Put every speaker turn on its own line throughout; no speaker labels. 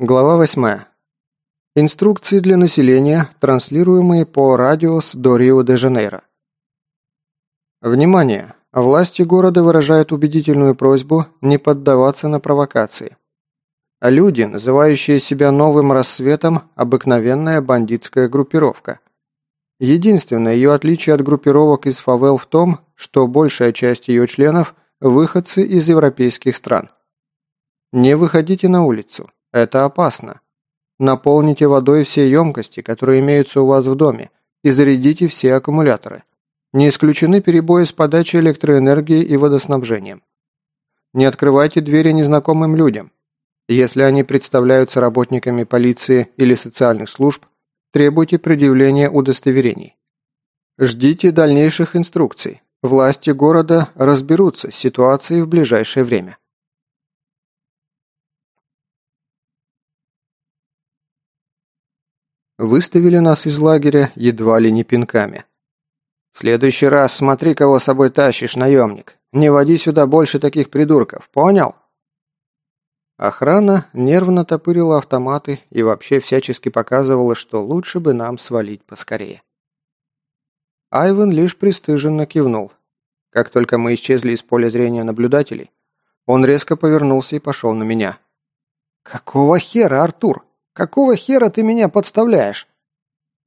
Глава 8. Инструкции для населения, транслируемые по радиос до Рио-де-Жанейро. Внимание! Власти города выражают убедительную просьбу не поддаваться на провокации. Люди, называющие себя новым рассветом, обыкновенная бандитская группировка. Единственное ее отличие от группировок из фавел в том, что большая часть ее членов – выходцы из европейских стран. Не выходите на улицу. Это опасно. Наполните водой все емкости, которые имеются у вас в доме, и зарядите все аккумуляторы. Не исключены перебои с подачей электроэнергии и водоснабжением. Не открывайте двери незнакомым людям. Если они представляются работниками полиции или социальных служб, требуйте предъявления удостоверений. Ждите дальнейших инструкций. Власти города разберутся с ситуацией в ближайшее время. Выставили нас из лагеря едва ли не пинками. «В следующий раз смотри, кого с собой тащишь, наемник. Не води сюда больше таких придурков, понял?» Охрана нервно топырила автоматы и вообще всячески показывала, что лучше бы нам свалить поскорее. Айвен лишь пристыженно кивнул. Как только мы исчезли из поля зрения наблюдателей, он резко повернулся и пошел на меня. «Какого хера, Артур? Какого хера ты меня подставляешь?»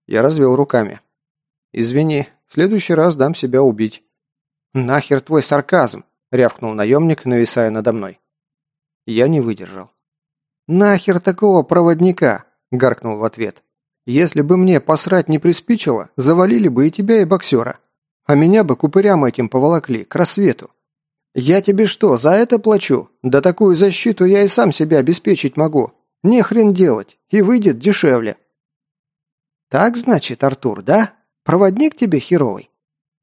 Я развел руками. «Извини, в следующий раз дам себя убить». «Нахер твой сарказм?» – рявкнул наемник, нависая надо мной. Я не выдержал. «Нахер такого проводника?» – гаркнул в ответ. «Если бы мне посрать не приспичило, завалили бы и тебя, и боксера. А меня бы купырям этим поволокли, к рассвету. Я тебе что, за это плачу? Да такую защиту я и сам себя обеспечить могу. Не хрен делать, и выйдет дешевле. Так значит, Артур, да? Проводник тебе херовый?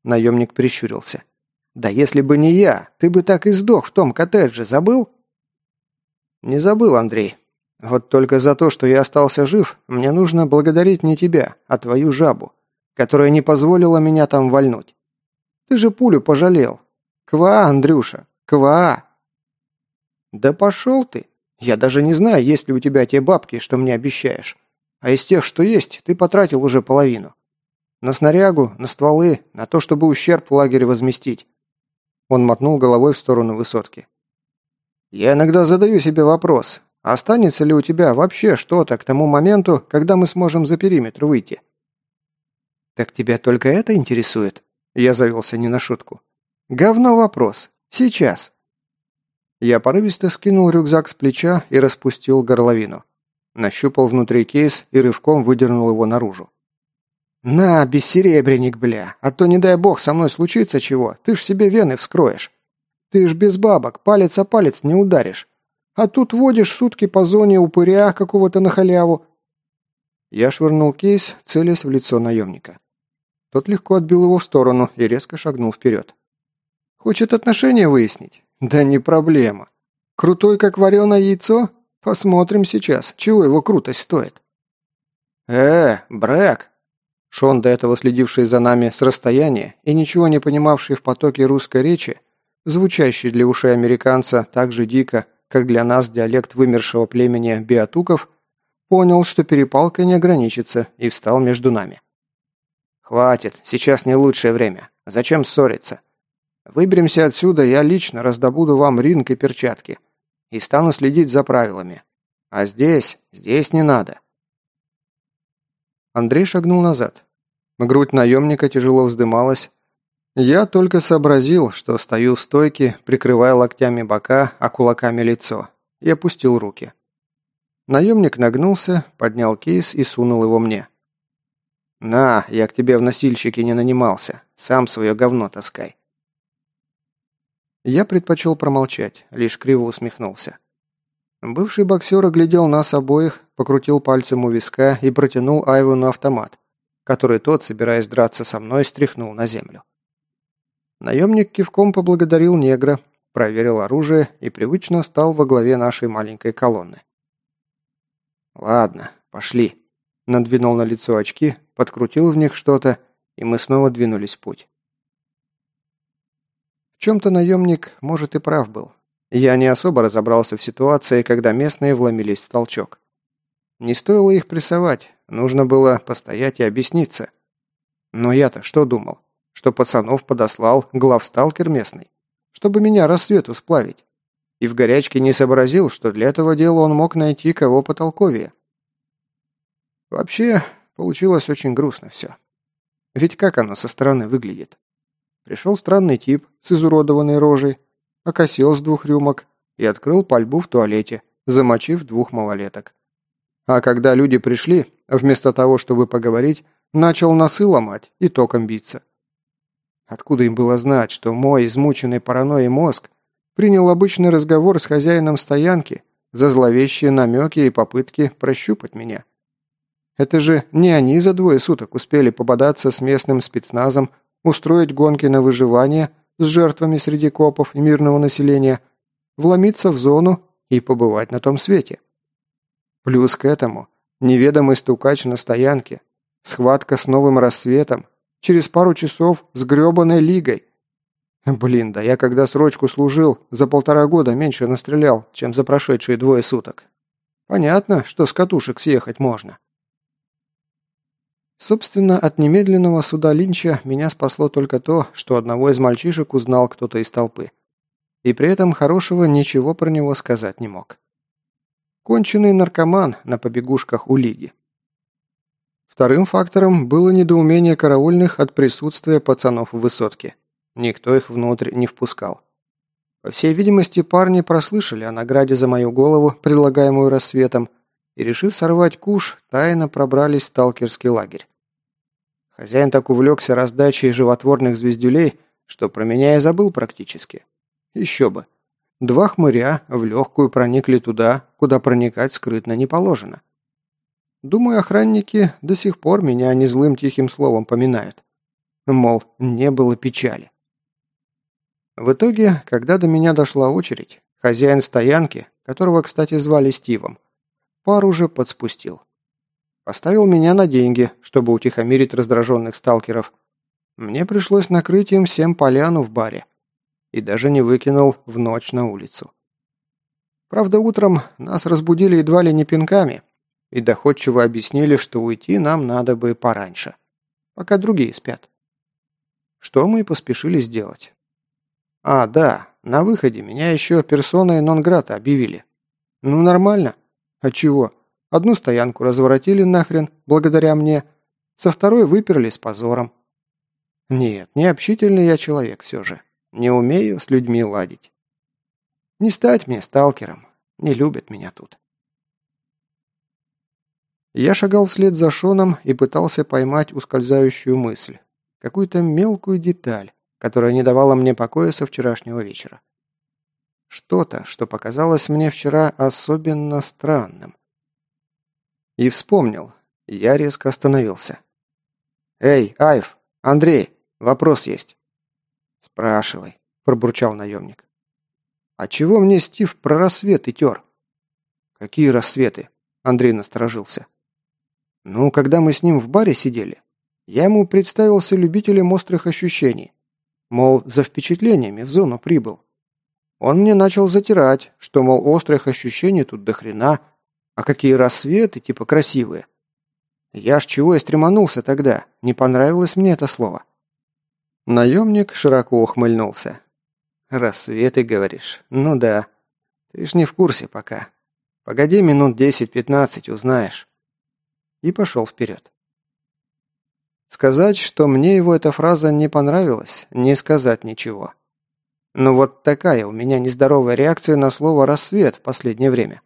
Наемник прищурился. Да если бы не я, ты бы так и сдох в том коттедже, забыл? Не забыл, Андрей. Вот только за то, что я остался жив, мне нужно благодарить не тебя, а твою жабу, которая не позволила меня там вальнуть. Ты же пулю пожалел. Ква, Андрюша, ква. Да пошел ты, я даже не знаю, есть ли у тебя те бабки, что мне обещаешь. А из тех, что есть, ты потратил уже половину. На снарягу, на стволы, на то, чтобы ущерб в лагере возместить. Он мотнул головой в сторону высотки. Я иногда задаю себе вопрос, останется ли у тебя вообще что-то к тому моменту, когда мы сможем за периметр выйти? Так тебя только это интересует? Я завелся не на шутку. Говно вопрос. Сейчас. Я порывисто скинул рюкзак с плеча и распустил горловину. Нащупал внутри кейс и рывком выдернул его наружу. «На, бессеребренник, бля, а то, не дай бог, со мной случится чего, ты ж себе вены вскроешь. Ты ж без бабок, палец о палец не ударишь. А тут водишь сутки по зоне упыря какого-то на халяву». Я швырнул кейс, целясь в лицо наемника. Тот легко отбил его в сторону и резко шагнул вперед. «Хочет отношения выяснить? Да не проблема. Крутой, как вареное яйцо? Посмотрим сейчас, чего его крутость стоит. Э, Брэк! Шон, до этого следивший за нами с расстояния и ничего не понимавший в потоке русской речи, звучащий для ушей американца так же дико, как для нас диалект вымершего племени биотуков, понял, что перепалка не ограничится, и встал между нами. «Хватит, сейчас не лучшее время. Зачем ссориться? Выберемся отсюда, я лично раздобуду вам ринг и перчатки. И стану следить за правилами. А здесь, здесь не надо. Андрей шагнул назад. Грудь наемника тяжело вздымалась. Я только сообразил, что стою в стойке, прикрывая локтями бока, а кулаками лицо, и опустил руки. Наемник нагнулся, поднял кейс и сунул его мне. «На, я к тебе в носильщике не нанимался. Сам свое говно таскай». Я предпочел промолчать, лишь криво усмехнулся. Бывший боксер оглядел нас обоих, покрутил пальцем у виска и протянул Айвону автомат, который тот, собираясь драться со мной, стряхнул на землю. Наемник кивком поблагодарил негра, проверил оружие и привычно стал во главе нашей маленькой колонны. «Ладно, пошли», – надвинул на лицо очки, подкрутил в них что-то, и мы снова двинулись в путь. Чем-то наемник, может, и прав был. Я не особо разобрался в ситуации, когда местные вломились в толчок. Не стоило их прессовать, нужно было постоять и объясниться. Но я-то что думал? Что пацанов подослал главсталкер местный, чтобы меня рассвету сплавить. И в горячке не сообразил, что для этого дела он мог найти кого потолковее. Вообще, получилось очень грустно все. Ведь как оно со стороны выглядит? Пришел странный тип с изуродованной рожей, окосил с двух рюмок и открыл пальбу в туалете, замочив двух малолеток. А когда люди пришли, вместо того, чтобы поговорить, начал носы ломать и током биться. Откуда им было знать, что мой измученный паранойей мозг принял обычный разговор с хозяином стоянки за зловещие намеки и попытки прощупать меня? Это же не они за двое суток успели пободаться с местным спецназом, устроить гонки на выживание с жертвами среди копов и мирного населения, вломиться в зону и побывать на том свете. Плюс к этому неведомый стукач на стоянке, схватка с новым рассветом, через пару часов с гребаной лигой. Блин, да я когда срочку служил, за полтора года меньше настрелял, чем за прошедшие двое суток. Понятно, что с катушек съехать можно. Собственно, от немедленного суда Линча меня спасло только то, что одного из мальчишек узнал кто-то из толпы. И при этом хорошего ничего про него сказать не мог. Конченый наркоман на побегушках у Лиги. Вторым фактором было недоумение караульных от присутствия пацанов в высотке. Никто их внутрь не впускал. По всей видимости, парни прослышали о награде за мою голову, предлагаемую рассветом, и, решив сорвать куш, тайно пробрались в сталкерский лагерь. Хозяин так увлекся раздачей животворных звездюлей, что про меня и забыл практически. Еще бы. Два хмыря в легкую проникли туда, куда проникать скрытно не положено. Думаю, охранники до сих пор меня не злым тихим словом поминают. Мол, не было печали. В итоге, когда до меня дошла очередь, хозяин стоянки, которого, кстати, звали Стивом, пару же подспустил. Поставил меня на деньги, чтобы утихомирить раздраженных сталкеров. Мне пришлось накрыть им всем поляну в баре. И даже не выкинул в ночь на улицу. Правда, утром нас разбудили едва ли не пинками и доходчиво объяснили, что уйти нам надо бы пораньше, пока другие спят. Что мы и поспешили сделать. А, да, на выходе меня еще персоной нон-грата объявили. Ну, нормально. А чего? Одну стоянку разворотили нахрен, благодаря мне, со второй выперли с позором. Нет, не общительный я человек все же. Не умею с людьми ладить. Не стать мне сталкером. Не любят меня тут. Я шагал вслед за Шоном и пытался поймать ускользающую мысль. Какую-то мелкую деталь, которая не давала мне покоя со вчерашнего вечера. Что-то, что показалось мне вчера особенно странным. И вспомнил. Я резко остановился. «Эй, Айв! Андрей! Вопрос есть!» «Спрашивай», – пробурчал наемник. «А чего мне Стив про рассветы тер?» «Какие рассветы?» – Андрей насторожился. «Ну, когда мы с ним в баре сидели, я ему представился любителем острых ощущений. Мол, за впечатлениями в зону прибыл. Он мне начал затирать, что, мол, острых ощущений тут до хрена, а какие рассветы, типа красивые. Я ж чего и стреманулся тогда, не понравилось мне это слово. Наемник широко ухмыльнулся. «Рассветы, говоришь? Ну да. Ты ж не в курсе пока. Погоди минут десять-пятнадцать, узнаешь». И пошел вперед. Сказать, что мне его эта фраза не понравилась, не сказать ничего. Но вот такая у меня нездоровая реакция на слово «рассвет» в последнее время.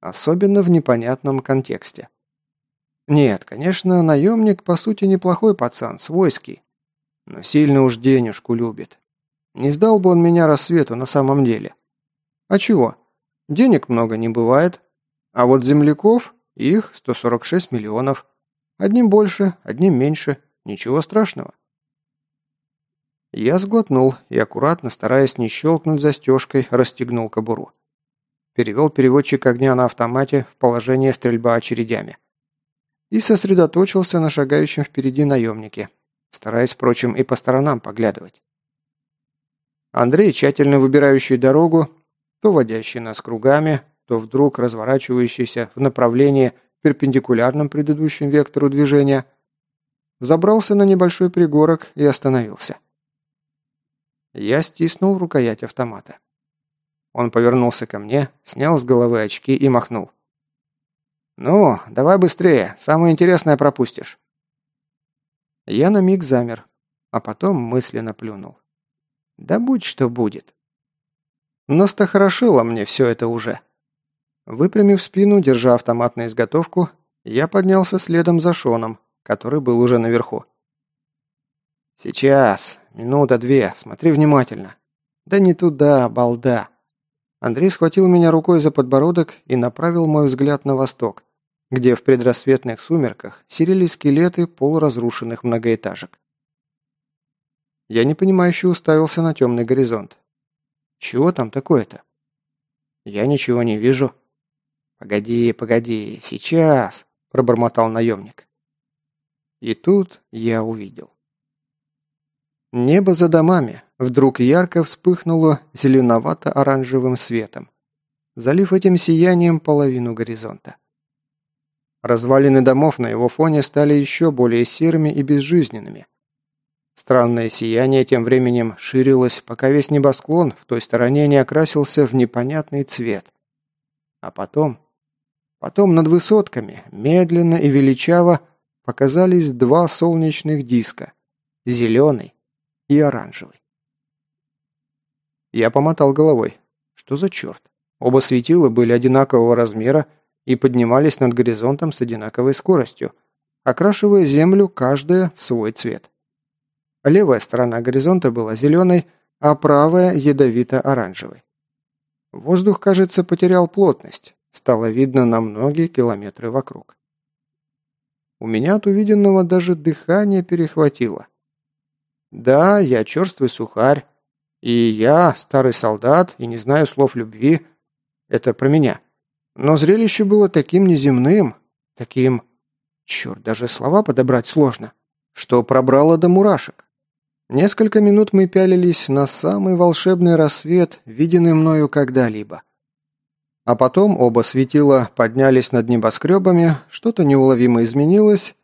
Особенно в непонятном контексте. Нет, конечно, наемник по сути неплохой пацан, свойский. Но сильно уж денежку любит. Не сдал бы он меня рассвету на самом деле. А чего? Денег много не бывает. А вот земляков, их 146 миллионов. Одним больше, одним меньше. Ничего страшного. Я сглотнул и, аккуратно, стараясь не щелкнуть застежкой, расстегнул кобуру перевел переводчик огня на автомате в положение стрельба очередями. И сосредоточился на шагающем впереди наемнике, стараясь, впрочем, и по сторонам поглядывать. Андрей, тщательно выбирающий дорогу, то водящий нас кругами, то вдруг разворачивающийся в направлении, перпендикулярном предыдущему вектору движения, забрался на небольшой пригорок и остановился. Я стиснул рукоять автомата. Он повернулся ко мне, снял с головы очки и махнул. «Ну, давай быстрее, самое интересное пропустишь». Я на миг замер, а потом мысленно плюнул. «Да будь что будет». Настохорошило мне все это уже. Выпрямив спину, держа автомат на изготовку, я поднялся следом за Шоном, который был уже наверху. «Сейчас. Минута-две. Смотри внимательно». «Да не туда, балда». Андрей схватил меня рукой за подбородок и направил мой взгляд на восток, где в предрассветных сумерках серели скелеты полуразрушенных многоэтажек. Я непонимающе уставился на темный горизонт. Чего там такое-то? Я ничего не вижу. Погоди, погоди, сейчас, пробормотал наемник. И тут я увидел. Небо за домами вдруг ярко вспыхнуло зеленовато-оранжевым светом, залив этим сиянием половину горизонта. Развалины домов на его фоне стали еще более серыми и безжизненными. Странное сияние тем временем ширилось, пока весь небосклон в той стороне не окрасился в непонятный цвет. А потом... Потом над высотками, медленно и величаво, показались два солнечных диска – зеленый и оранжевый. Я помотал головой. Что за черт? Оба светила были одинакового размера и поднимались над горизонтом с одинаковой скоростью, окрашивая Землю каждая в свой цвет. Левая сторона горизонта была зеленой, а правая – ядовито-оранжевой. Воздух, кажется, потерял плотность. Стало видно на многие километры вокруг. У меня от увиденного даже дыхание перехватило. Да, я черствый сухарь, и я старый солдат, и не знаю слов любви. Это про меня. Но зрелище было таким неземным, таким... Черт, даже слова подобрать сложно, что пробрало до мурашек. Несколько минут мы пялились на самый волшебный рассвет, виденный мною когда-либо. А потом оба светила поднялись над небоскребами, что-то неуловимо изменилось,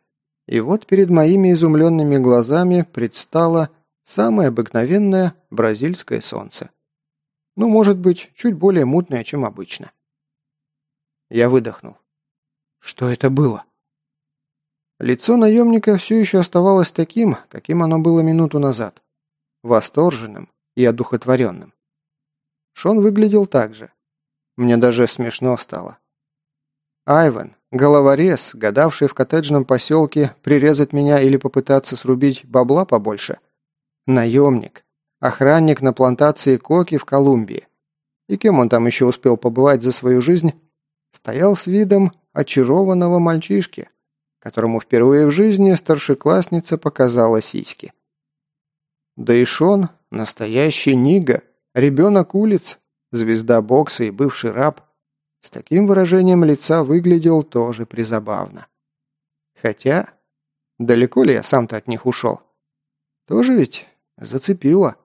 и вот перед моими изумленными глазами предстало самое обыкновенное бразильское солнце. Ну, может быть, чуть более мутное, чем обычно. Я выдохнул. Что это было? Лицо наемника все еще оставалось таким, каким оно было минуту назад. Восторженным и одухотворенным. Шон выглядел так же. Мне даже смешно стало. Айвен, головорез, гадавший в коттеджном поселке прирезать меня или попытаться срубить бабла побольше. Наемник. Охранник на плантации Коки в Колумбии. И кем он там еще успел побывать за свою жизнь? Стоял с видом очарованного мальчишки, которому впервые в жизни старшеклассница показала сиськи. Да и Шон, настоящий Нига, ребенок улиц, звезда бокса и бывший раб, с таким выражением лица выглядел тоже призабавно. Хотя, далеко ли я сам-то от них ушел? Тоже ведь зацепило.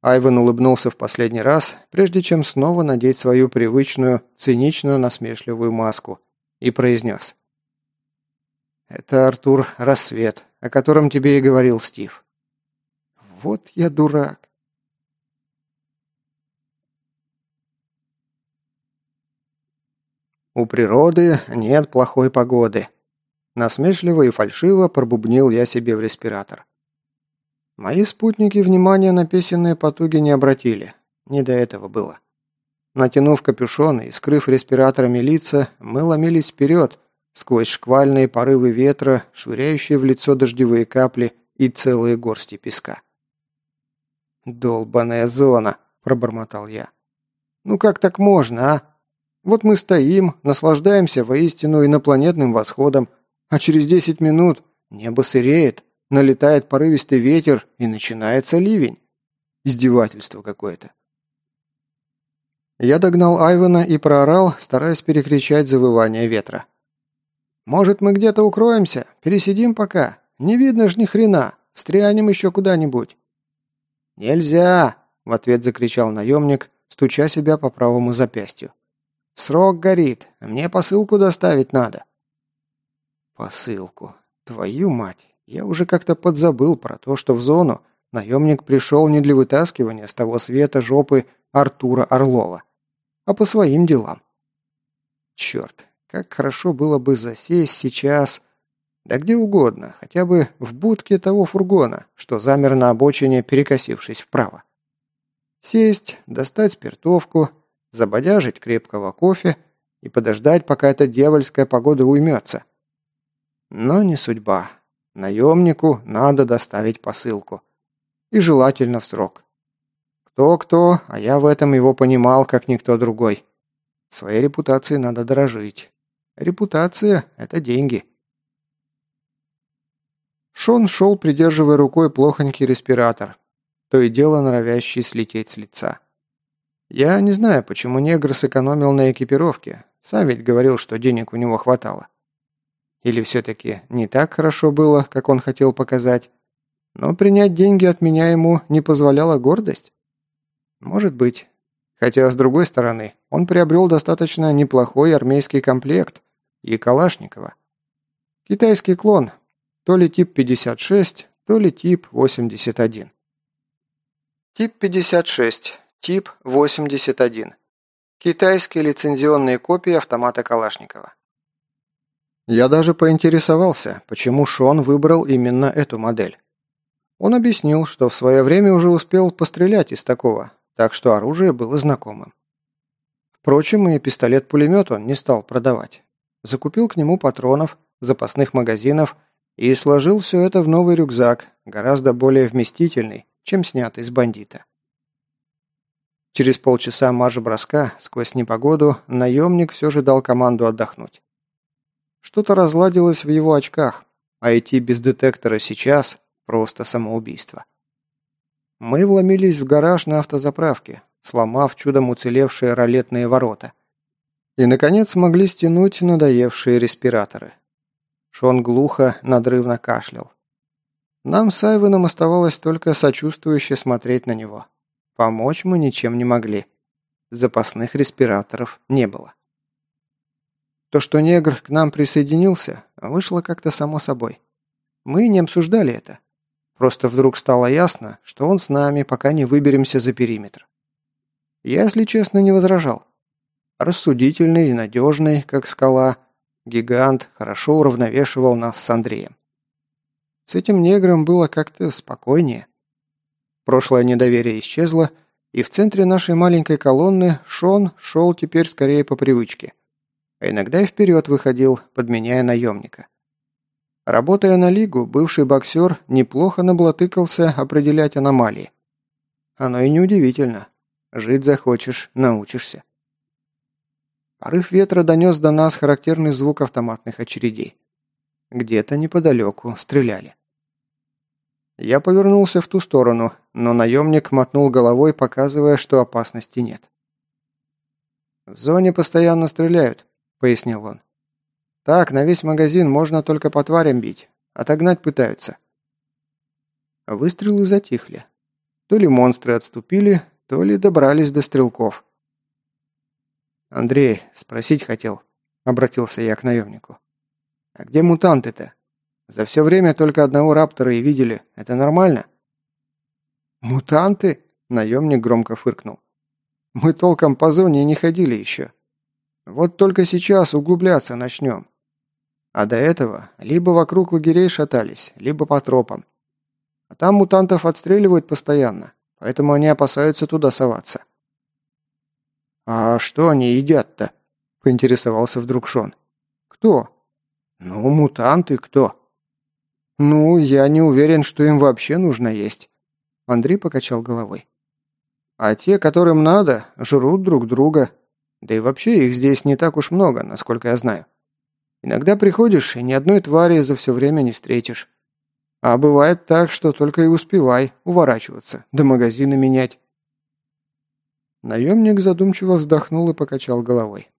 Айвен улыбнулся в последний раз, прежде чем снова надеть свою привычную, циничную, насмешливую маску, и произнес. «Это Артур Рассвет, о котором тебе и говорил Стив». «Вот я дурак». «У природы нет плохой погоды», – насмешливо и фальшиво пробубнил я себе в респиратор. Мои спутники внимания на песенные потуги не обратили. Не до этого было. Натянув капюшоны и скрыв респираторами лица, мы ломились вперед, сквозь шквальные порывы ветра, швыряющие в лицо дождевые капли и целые горсти песка. «Долбаная зона!» – пробормотал я. «Ну как так можно, а? Вот мы стоим, наслаждаемся воистину инопланетным восходом, а через десять минут небо сыреет, налетает порывистый ветер и начинается ливень. Издевательство какое-то. Я догнал Айвана и проорал, стараясь перекричать завывание ветра. Может, мы где-то укроемся? Пересидим пока? Не видно ж ни хрена. Встрянем еще куда-нибудь». «Нельзя!» – в ответ закричал наемник, стуча себя по правому запястью. «Срок горит, мне посылку доставить надо». «Посылку. Твою мать, я уже как-то подзабыл про то, что в зону наемник пришел не для вытаскивания с того света жопы Артура Орлова, а по своим делам. Черт, как хорошо было бы засесть сейчас... Да где угодно, хотя бы в будке того фургона, что замер на обочине, перекосившись вправо. Сесть, достать спиртовку, забодяжить крепкого кофе и подождать, пока эта дьявольская погода уймется. Но не судьба. Наемнику надо доставить посылку. И желательно в срок. Кто-кто, а я в этом его понимал, как никто другой. Своей репутацией надо дорожить. Репутация – это деньги. Шон шел, придерживая рукой плохонький респиратор, то и дело норовящий слететь с лица. Я не знаю, почему негр сэкономил на экипировке. Сам ведь говорил, что денег у него хватало. Или все-таки не так хорошо было, как он хотел показать. Но принять деньги от меня ему не позволяла гордость? Может быть. Хотя, с другой стороны, он приобрел достаточно неплохой армейский комплект, и Калашникова. Китайский клон, то ли тип 56, то ли тип 81. Тип 56, тип 81. Китайские лицензионные копии автомата Калашникова. Я даже поинтересовался, почему Шон выбрал именно эту модель. Он объяснил, что в свое время уже успел пострелять из такого, так что оружие было знакомым. Впрочем, и пистолет-пулемет он не стал продавать закупил к нему патронов, запасных магазинов и сложил все это в новый рюкзак, гораздо более вместительный, чем снятый с бандита. Через полчаса марш-броска сквозь непогоду наемник все же дал команду отдохнуть. Что-то разладилось в его очках, а идти без детектора сейчас – просто самоубийство. Мы вломились в гараж на автозаправке, сломав чудом уцелевшие ролетные ворота. И, наконец, смогли стянуть надоевшие респираторы. Шон глухо, надрывно кашлял. Нам с Айвеном оставалось только сочувствующе смотреть на него. Помочь мы ничем не могли. Запасных респираторов не было. То, что негр к нам присоединился, вышло как-то само собой. Мы не обсуждали это. Просто вдруг стало ясно, что он с нами, пока не выберемся за периметр. Я, если честно, не возражал. Рассудительный и надежный, как скала, гигант хорошо уравновешивал нас с Андреем. С этим негром было как-то спокойнее. Прошлое недоверие исчезло, и в центре нашей маленькой колонны Шон шел теперь скорее по привычке. А иногда и вперед выходил, подменяя наемника. Работая на лигу, бывший боксер неплохо наблатыкался определять аномалии. Оно и неудивительно. Жить захочешь – научишься. Порыв ветра донес до нас характерный звук автоматных очередей. Где-то неподалеку стреляли. Я повернулся в ту сторону, но наемник мотнул головой, показывая, что опасности нет. «В зоне постоянно стреляют», — пояснил он. «Так, на весь магазин можно только по тварям бить. Отогнать пытаются». Выстрелы затихли. То ли монстры отступили, то ли добрались до стрелков. «Андрей, спросить хотел», — обратился я к наемнику. «А где мутанты-то? За все время только одного раптора и видели. Это нормально?» «Мутанты?» — наемник громко фыркнул. «Мы толком по зоне не ходили еще. Вот только сейчас углубляться начнем. А до этого либо вокруг лагерей шатались, либо по тропам. А там мутантов отстреливают постоянно, поэтому они опасаются туда соваться. «А что они едят-то?» – поинтересовался вдруг Шон. «Кто?» «Ну, мутанты кто?» «Ну, я не уверен, что им вообще нужно есть». Андрей покачал головой. «А те, которым надо, жрут друг друга. Да и вообще их здесь не так уж много, насколько я знаю. Иногда приходишь, и ни одной твари за все время не встретишь. А бывает так, что только и успевай уворачиваться, да магазины менять. Наемник задумчиво вздохнул и покачал головой.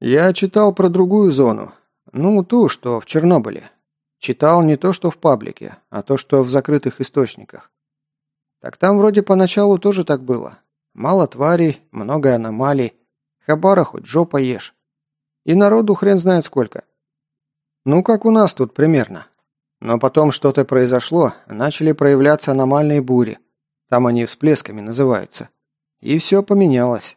«Я читал про другую зону. Ну, ту, что в Чернобыле. Читал не то, что в паблике, а то, что в закрытых источниках. Так там вроде поначалу тоже так было. Мало тварей, много аномалий. Хабара хоть жопа ешь. И народу хрен знает сколько. Ну, как у нас тут примерно. Но потом что-то произошло, начали проявляться аномальные бури. Там они всплесками называются. И все поменялось.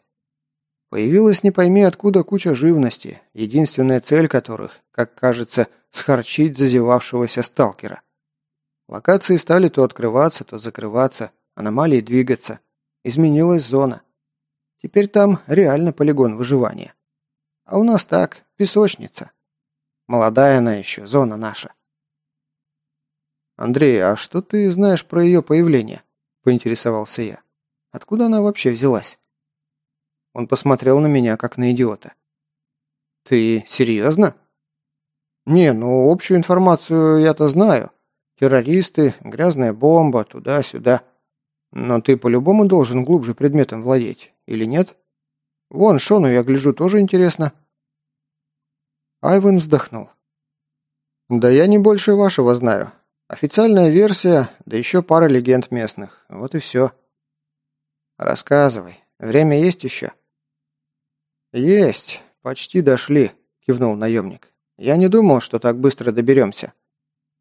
Появилась не пойми откуда куча живности, единственная цель которых, как кажется, схарчить зазевавшегося сталкера. Локации стали то открываться, то закрываться, аномалии двигаться. Изменилась зона. Теперь там реально полигон выживания. А у нас так, песочница. Молодая она еще, зона наша. «Андрей, а что ты знаешь про ее появление?» – поинтересовался я. «Откуда она вообще взялась?» Он посмотрел на меня, как на идиота. «Ты серьезно?» «Не, ну общую информацию я-то знаю. Террористы, грязная бомба, туда-сюда. Но ты по-любому должен глубже предметом владеть, или нет? Вон, Шону, я гляжу, тоже интересно». Айвен вздохнул. «Да я не больше вашего знаю. Официальная версия, да еще пара легенд местных. Вот и все». «Рассказывай. Время есть еще?» «Есть. Почти дошли», – кивнул наемник. «Я не думал, что так быстро доберемся.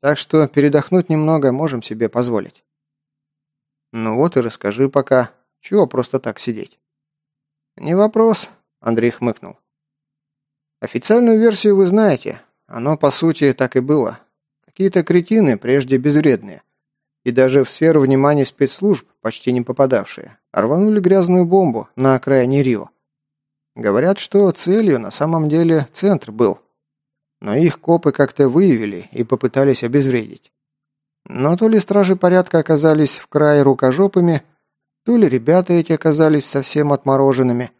Так что передохнуть немного можем себе позволить». «Ну вот и расскажи пока. Чего просто так сидеть?» «Не вопрос», – Андрей хмыкнул. «Официальную версию вы знаете. Оно, по сути, так и было. Какие-то кретины, прежде безвредные, и даже в сферу внимания спецслужб, почти не попадавшие, рванули грязную бомбу на окраине Рио. Говорят, что целью на самом деле центр был. Но их копы как-то выявили и попытались обезвредить. Но то ли стражи порядка оказались в крае рукожопами, то ли ребята эти оказались совсем отмороженными.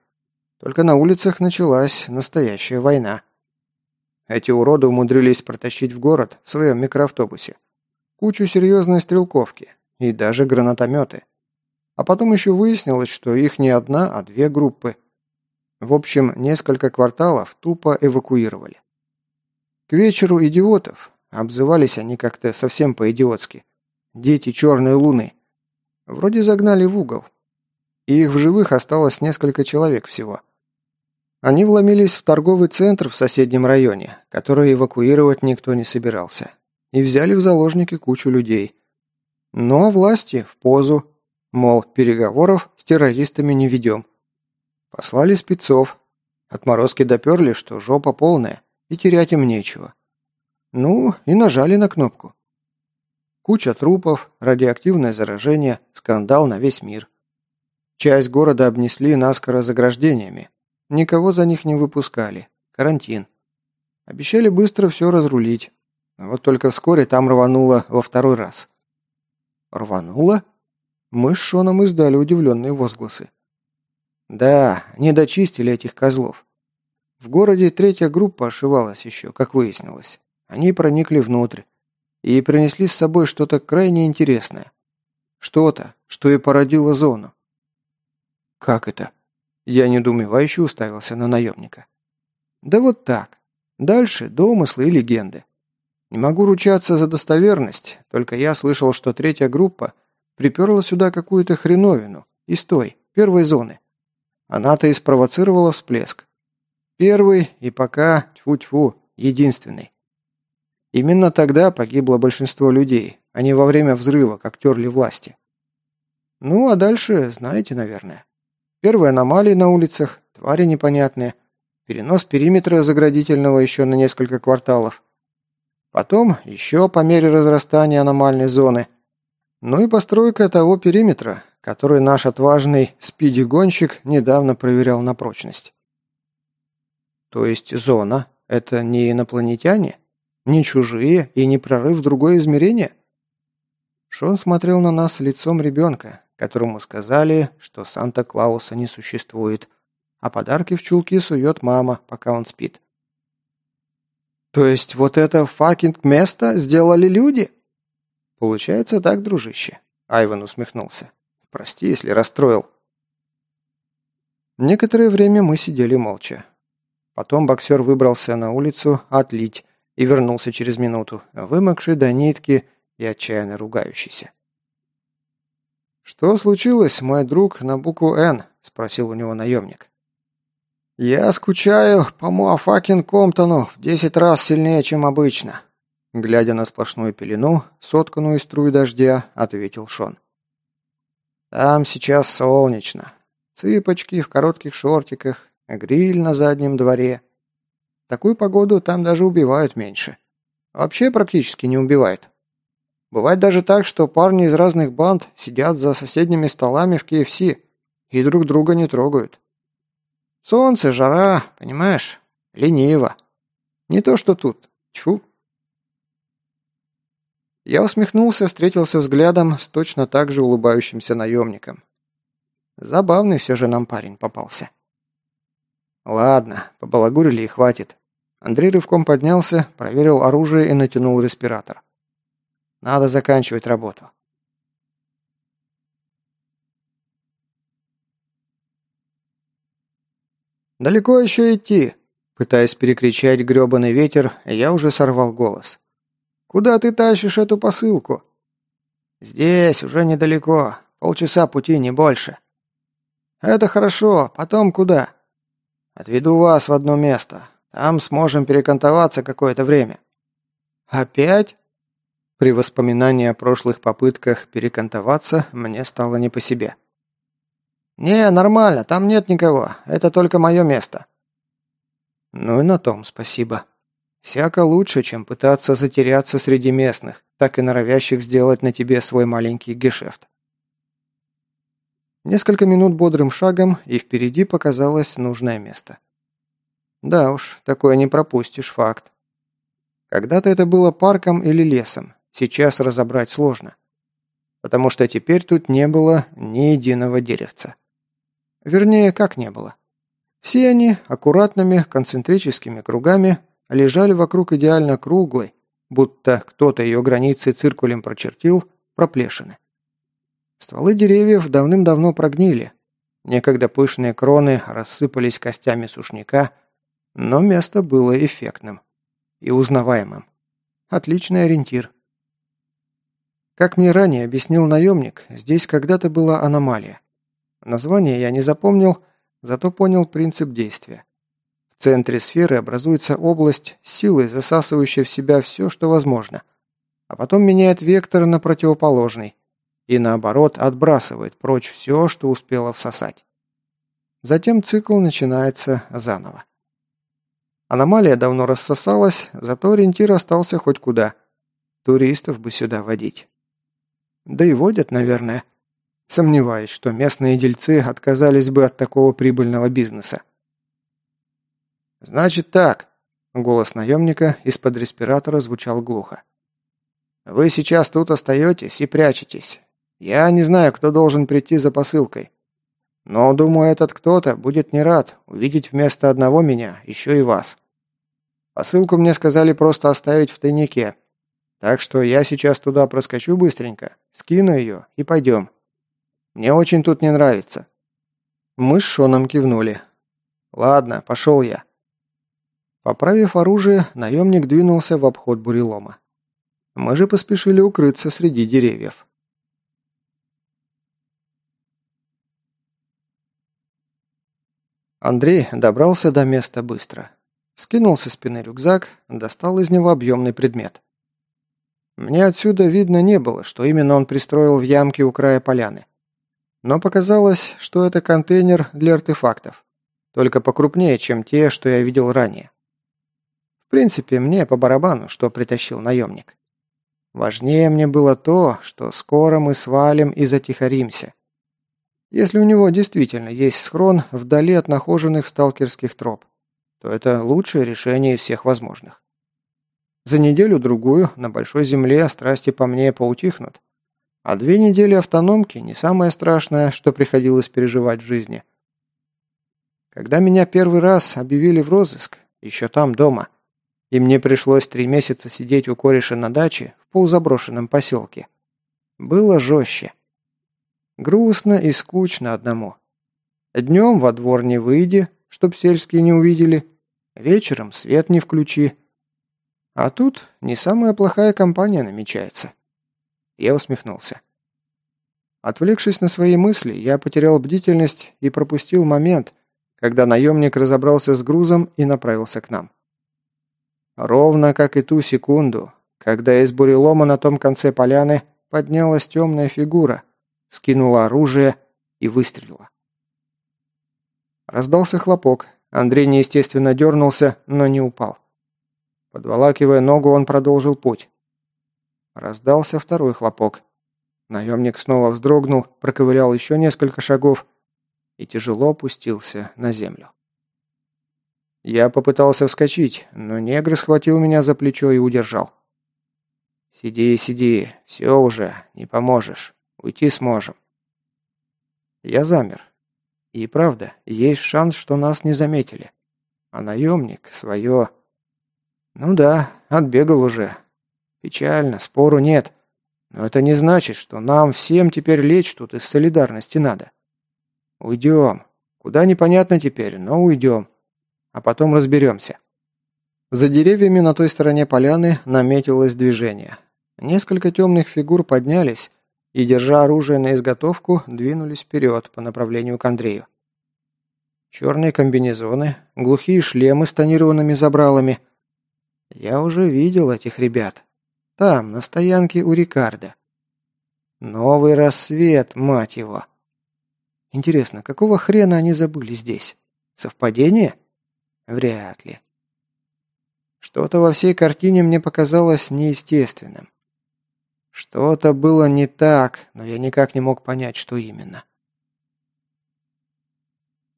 Только на улицах началась настоящая война. Эти уроды умудрились протащить в город в своем микроавтобусе кучу серьезной стрелковки и даже гранатометы. А потом еще выяснилось, что их не одна, а две группы – в общем, несколько кварталов тупо эвакуировали. К вечеру идиотов, обзывались они как-то совсем по-идиотски, дети черной луны, вроде загнали в угол. И их в живых осталось несколько человек всего. Они вломились в торговый центр в соседнем районе, который эвакуировать никто не собирался, и взяли в заложники кучу людей. Но власти в позу, мол, переговоров с террористами не ведем. Послали спецов. Отморозки доперли, что жопа полная, и терять им нечего. Ну, и нажали на кнопку. Куча трупов, радиоактивное заражение, скандал на весь мир. Часть города обнесли наскоро заграждениями. Никого за них не выпускали. Карантин. Обещали быстро все разрулить. Вот только вскоре там рвануло во второй раз. Рвануло? Мы с Шоном издали удивленные возгласы. Да, не дочистили этих козлов. В городе третья группа ошивалась еще, как выяснилось. Они проникли внутрь и принесли с собой что-то крайне интересное. Что-то, что и породило зону. Как это? Я недоумевающе уставился на наемника. Да вот так. Дальше домыслы и легенды. Не могу ручаться за достоверность, только я слышал, что третья группа приперла сюда какую-то хреновину из той, первой зоны. Она-то и спровоцировала всплеск. Первый и пока, тьфу-тьфу, единственный. Именно тогда погибло большинство людей, а не во время взрыва, как терли власти. Ну, а дальше знаете, наверное. Первые аномалии на улицах, твари непонятные, перенос периметра заградительного еще на несколько кварталов. Потом еще по мере разрастания аномальной зоны. Ну и постройка того периметра, который наш отважный спиди-гонщик недавно проверял на прочность. То есть зона – это не инопланетяне? Не чужие и не прорыв в другое измерение? Шон смотрел на нас лицом ребенка, которому сказали, что Санта-Клауса не существует, а подарки в чулки сует мама, пока он спит. «То есть вот это fucking место сделали люди?» «Получается так, дружище», — Айвен усмехнулся. Прости, если расстроил». Некоторое время мы сидели молча. Потом боксер выбрался на улицу отлить и вернулся через минуту, вымокший до нитки и отчаянно ругающийся. «Что случилось, мой друг, на букву «Н»?» спросил у него наемник. «Я скучаю по Муафакин Комптону в десять раз сильнее, чем обычно», глядя на сплошную пелену, сотканную из струй дождя, ответил Шон. «Там сейчас солнечно. Цыпочки в коротких шортиках, гриль на заднем дворе. Такую погоду там даже убивают меньше. Вообще практически не убивают. Бывает даже так, что парни из разных банд сидят за соседними столами в KFC и друг друга не трогают. Солнце, жара, понимаешь? Лениво. Не то, что тут. Тьфу. Я усмехнулся, встретился взглядом с точно так же улыбающимся наемником. Забавный все же нам парень попался. Ладно, побалагурили и хватит. Андрей рывком поднялся, проверил оружие и натянул респиратор. Надо заканчивать работу. «Далеко еще идти?» Пытаясь перекричать грёбаный ветер, я уже сорвал голос. «Куда ты тащишь эту посылку?» «Здесь, уже недалеко. Полчаса пути, не больше». «Это хорошо. Потом куда?» «Отведу вас в одно место. Там сможем перекантоваться какое-то время». «Опять?» При воспоминании о прошлых попытках перекантоваться мне стало не по себе. «Не, нормально, там нет никого. Это только мое место». «Ну и на том спасибо. Всяко лучше, чем пытаться затеряться среди местных, так и норовящих сделать на тебе свой маленький гешефт». Несколько минут бодрым шагом, и впереди показалось нужное место. Да уж, такое не пропустишь, факт. Когда-то это было парком или лесом, сейчас разобрать сложно. Потому что теперь тут не было ни единого деревца. Вернее, как не было. Все они аккуратными концентрическими кругами лежали вокруг идеально круглой, будто кто-то ее границы циркулем прочертил, проплешины. Стволы деревьев давным-давно прогнили. Некогда пышные кроны рассыпались костями сушняка, но место было эффектным и узнаваемым. Отличный ориентир. Как мне ранее объяснил наемник, здесь когда-то была аномалия. Название я не запомнил, зато понял принцип действия. В центре сферы образуется область силы, засасывающая в себя все, что возможно, а потом меняет вектор на противоположный и наоборот отбрасывает прочь все, что успела всосать. Затем цикл начинается заново. Аномалия давно рассосалась, зато ориентир остался хоть куда. Туристов бы сюда водить. Да и водят, наверное. Сомневаюсь, что местные дельцы отказались бы от такого прибыльного бизнеса. «Значит так», — голос наемника из-под респиратора звучал глухо. «Вы сейчас тут остаетесь и прячетесь. Я не знаю, кто должен прийти за посылкой. Но, думаю, этот кто-то будет не рад увидеть вместо одного меня еще и вас. Посылку мне сказали просто оставить в тайнике. Так что я сейчас туда проскочу быстренько, скину ее и пойдем. Мне очень тут не нравится». Мы с Шоном кивнули. «Ладно, пошел я». Поправив оружие, наемник двинулся в обход бурелома. Мы же поспешили укрыться среди деревьев. Андрей добрался до места быстро. Скинул со спины рюкзак, достал из него объемный предмет. Мне отсюда видно не было, что именно он пристроил в ямке у края поляны. Но показалось, что это контейнер для артефактов, только покрупнее, чем те, что я видел ранее. В принципе, мне по барабану, что притащил наемник. Важнее мне было то, что скоро мы свалим и затихаримся. Если у него действительно есть схрон вдали от нахоженных сталкерских троп, то это лучшее решение из всех возможных. За неделю-другую на Большой Земле страсти по мне поутихнут, а две недели автономки не самое страшное, что приходилось переживать в жизни. Когда меня первый раз объявили в розыск, еще там дома, и мне пришлось три месяца сидеть у кореша на даче в полузаброшенном поселке, было жестче. Грустно и скучно одному. Днем во двор не выйди, чтоб сельские не увидели, вечером свет не включи. А тут не самая плохая компания намечается. Я усмехнулся. Отвлекшись на свои мысли, я потерял бдительность и пропустил момент, когда наемник разобрался с грузом и направился к нам. Ровно как и ту секунду, когда из бурелома на том конце поляны поднялась темная фигура, скинула оружие и выстрелила. Раздался хлопок. Андрей неестественно дернулся, но не упал. Подволакивая ногу, он продолжил путь. Раздался второй хлопок. Наемник снова вздрогнул, проковырял еще несколько шагов и тяжело опустился на землю. Я попытался вскочить, но негр схватил меня за плечо и удержал. «Сиди, сиди, все уже, не поможешь, уйти сможем». Я замер. И правда, есть шанс, что нас не заметили. А наемник свое... Ну да, отбегал уже. Печально, спору нет. Но это не значит, что нам всем теперь лечь тут из солидарности надо. Уйдем. Куда непонятно теперь, но уйдем. А потом разберемся. За деревьями на той стороне поляны наметилось движение. Несколько темных фигур поднялись и, держа оружие на изготовку, двинулись вперед по направлению к Андрею. Черные комбинезоны, глухие шлемы с тонированными забралами. Я уже видел этих ребят. Там, на стоянке у Рикардо. Новый рассвет, мать его. Интересно, какого хрена они забыли здесь? Совпадение? Вряд ли. Что-то во всей картине мне показалось неестественным. Что-то было не так, но я никак не мог понять, что именно.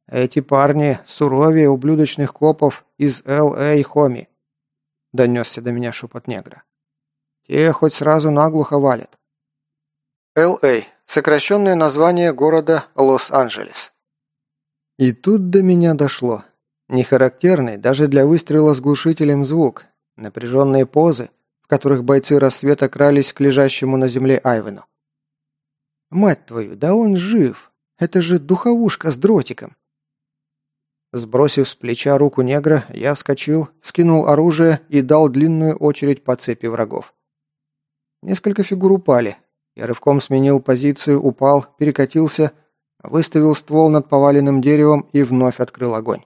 «Эти парни суровее ублюдочных копов из Л.А. Хоми», — донесся до меня шепот негра. Те хоть сразу наглухо валят. Л.А. Сокращенное название города Лос-Анджелес. И тут до меня дошло. Нехарактерный даже для выстрела с глушителем звук, напряженные позы, которых бойцы рассвета крались к лежащему на земле Айвену. «Мать твою, да он жив! Это же духовушка с дротиком!» Сбросив с плеча руку негра, я вскочил, скинул оружие и дал длинную очередь по цепи врагов. Несколько фигур упали. Я рывком сменил позицию, упал, перекатился, выставил ствол над поваленным деревом и вновь открыл огонь.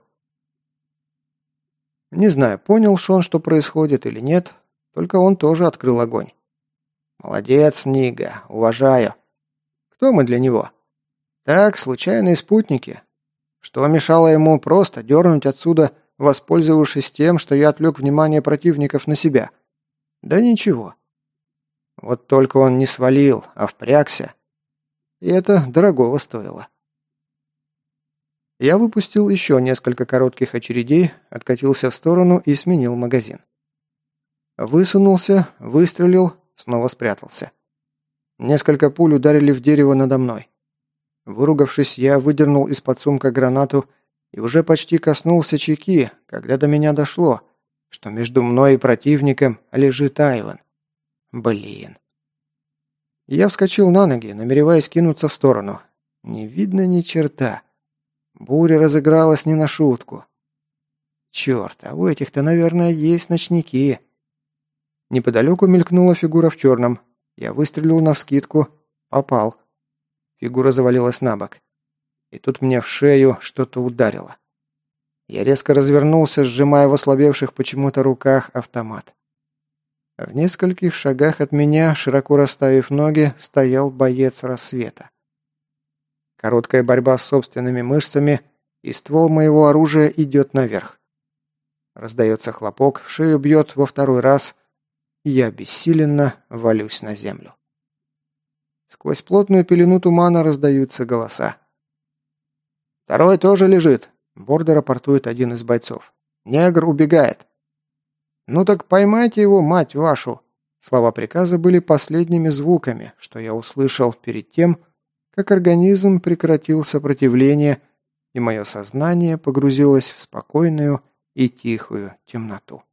Не знаю, понял Шон, что происходит или нет, только он тоже открыл огонь. Молодец, Нига, уважаю. Кто мы для него? Так, случайные спутники. Что мешало ему просто дернуть отсюда, воспользовавшись тем, что я отвлек внимание противников на себя? Да ничего. Вот только он не свалил, а впрягся. И это дорогого стоило. Я выпустил еще несколько коротких очередей, откатился в сторону и сменил магазин. Высунулся, выстрелил, снова спрятался. Несколько пуль ударили в дерево надо мной. Выругавшись, я выдернул из-под сумка гранату и уже почти коснулся чеки, когда до меня дошло, что между мной и противником лежит Айван. Блин. Я вскочил на ноги, намереваясь кинуться в сторону. Не видно ни черта. Буря разыгралась не на шутку. Черт, а у этих-то, наверное, есть ночники. Неподалеку мелькнула фигура в черном. Я выстрелил навскидку. Попал. Фигура завалилась на бок. И тут мне в шею что-то ударило. Я резко развернулся, сжимая в ослабевших почему-то руках автомат. В нескольких шагах от меня, широко расставив ноги, стоял боец рассвета. Короткая борьба с собственными мышцами, и ствол моего оружия идет наверх. Раздается хлопок, в шею бьет во второй раз, я бессиленно валюсь на землю. Сквозь плотную пелену тумана раздаются голоса. «Второй тоже лежит», — бордо рапортует один из бойцов. «Негр убегает». «Ну так поймайте его, мать вашу!» Слова приказа были последними звуками, что я услышал перед тем, как организм прекратил сопротивление, и мое сознание погрузилось в спокойную и тихую темноту.